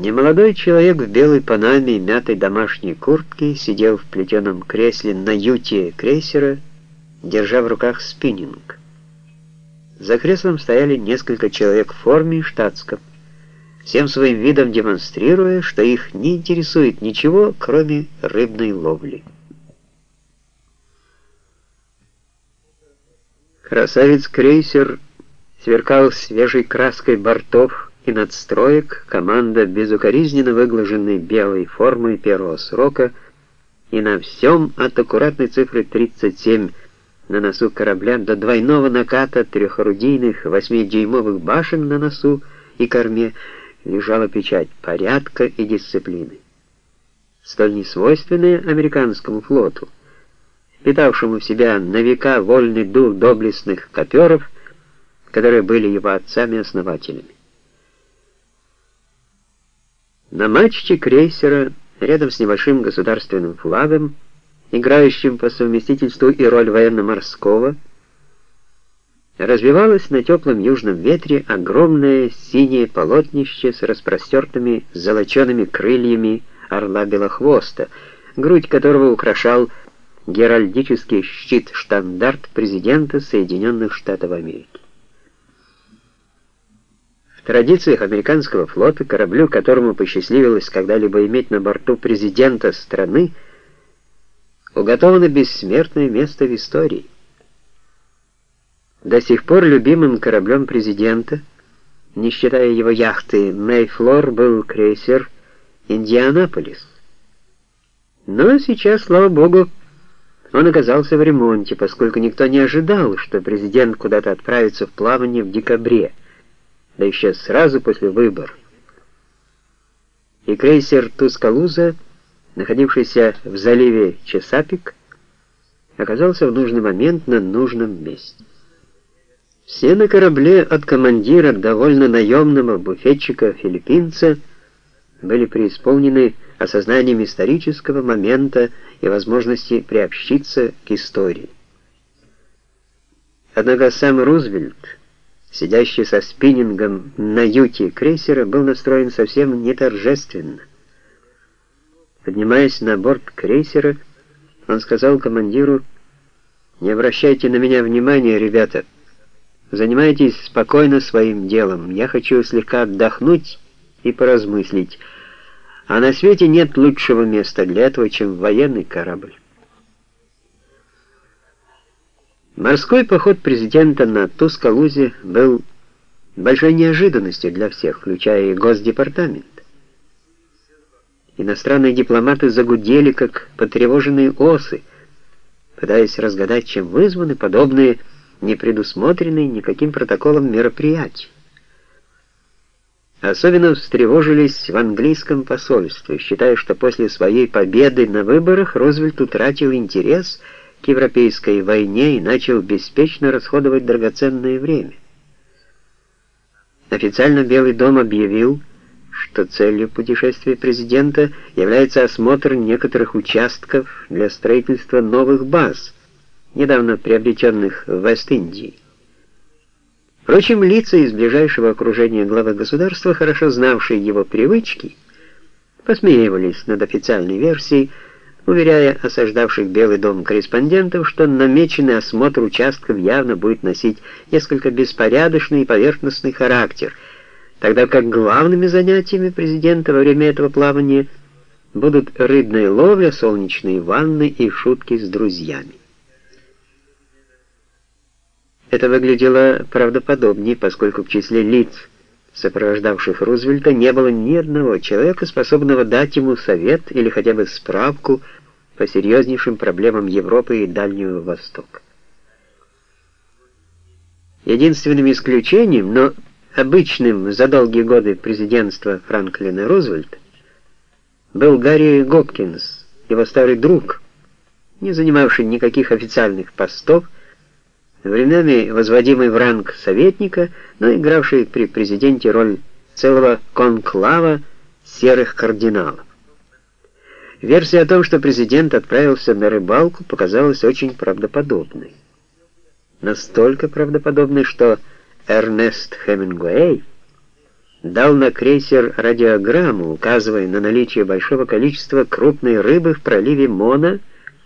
Немолодой человек в белой панаме и мятой домашней куртке сидел в плетеном кресле на юте крейсера, держа в руках спиннинг. За креслом стояли несколько человек в форме и штатском, всем своим видом демонстрируя, что их не интересует ничего, кроме рыбной ловли. Красавец-крейсер сверкал свежей краской бортов и надстроек, команда безукоризненно выглаженной белой формой первого срока, и на всем от аккуратной цифры 37 на носу корабля до двойного наката трехорудийных восьмидюймовых башен на носу и корме лежала печать порядка и дисциплины, столь несвойственная американскому флоту, питавшему в себя на века вольный дух доблестных коперов, которые были его отцами-основателями. На мачте крейсера, рядом с небольшим государственным флагом, играющим по совместительству и роль военно-морского, развивалось на теплом южном ветре огромное синее полотнище с распростертыми золочеными крыльями орла белохвоста, грудь которого украшал геральдический щит-штандарт президента Соединенных Штатов Америки. В традициях американского флота, кораблю, которому посчастливилось когда-либо иметь на борту президента страны, уготовано бессмертное место в истории. До сих пор любимым кораблем президента, не считая его яхты Мейфлор, был крейсер «Индианаполис». Но сейчас, слава богу, он оказался в ремонте, поскольку никто не ожидал, что президент куда-то отправится в плавание в декабре, да еще сразу после выборов. И крейсер «Тускалуза» находившийся в заливе Чесапик, оказался в нужный момент на нужном месте. Все на корабле от командира довольно наемного буфетчика-филиппинца были преисполнены осознанием исторического момента и возможности приобщиться к истории. Однако сам Рузвельт, сидящий со спиннингом на юте крейсера, был настроен совсем не торжественно. Поднимаясь на борт крейсера, он сказал командиру, «Не обращайте на меня внимания, ребята. Занимайтесь спокойно своим делом. Я хочу слегка отдохнуть и поразмыслить. А на свете нет лучшего места для этого, чем военный корабль». Морской поход президента на Тускалузе был большой неожиданностью для всех, включая и Госдепартамент. Иностранные дипломаты загудели, как потревоженные осы, пытаясь разгадать, чем вызваны подобные непредусмотренные никаким протоколом мероприятия. Особенно встревожились в английском посольстве, считая, что после своей победы на выборах Рузвельт утратил интерес к европейской войне и начал беспечно расходовать драгоценное время. Официально Белый дом объявил, что целью путешествия президента является осмотр некоторых участков для строительства новых баз, недавно приобретенных в Вест-Индии. Впрочем, лица из ближайшего окружения главы государства, хорошо знавшие его привычки, посмеивались над официальной версией, уверяя осаждавших Белый дом корреспондентов, что намеченный осмотр участков явно будет носить несколько беспорядочный и поверхностный характер – тогда как главными занятиями президента во время этого плавания будут рыбная ловля, солнечные ванны и шутки с друзьями. Это выглядело правдоподобнее, поскольку в числе лиц, сопровождавших Рузвельта, не было ни одного человека, способного дать ему совет или хотя бы справку по серьезнейшим проблемам Европы и Дальнего Востока. Единственным исключением, но обычным за долгие годы президентства Франклина Рузвельта, был Гарри Гопкинс, его старый друг, не занимавший никаких официальных постов, временами возводимый в ранг советника, но игравший при президенте роль целого конклава серых кардиналов. Версия о том, что президент отправился на рыбалку, показалась очень правдоподобной. Настолько правдоподобной, что Эрнест Хемингуэй дал на крейсер радиограмму, указывая на наличие большого количества крупной рыбы в проливе Мона